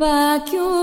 बाक्यों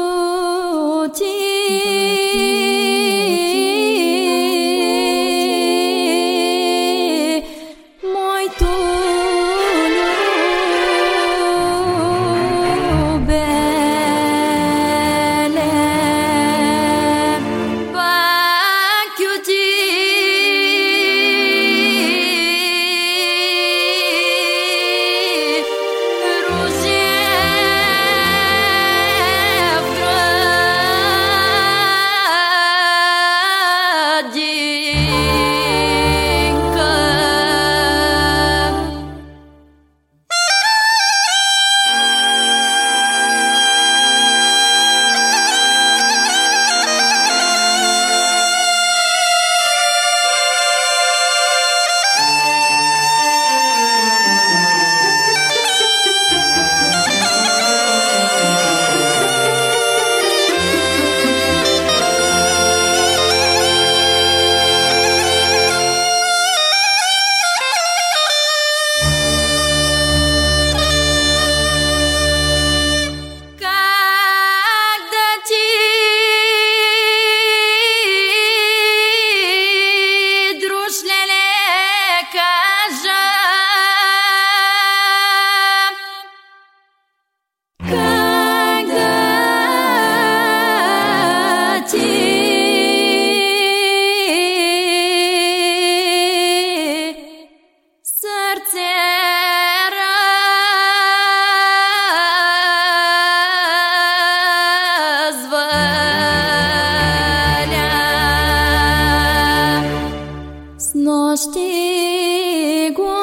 结果。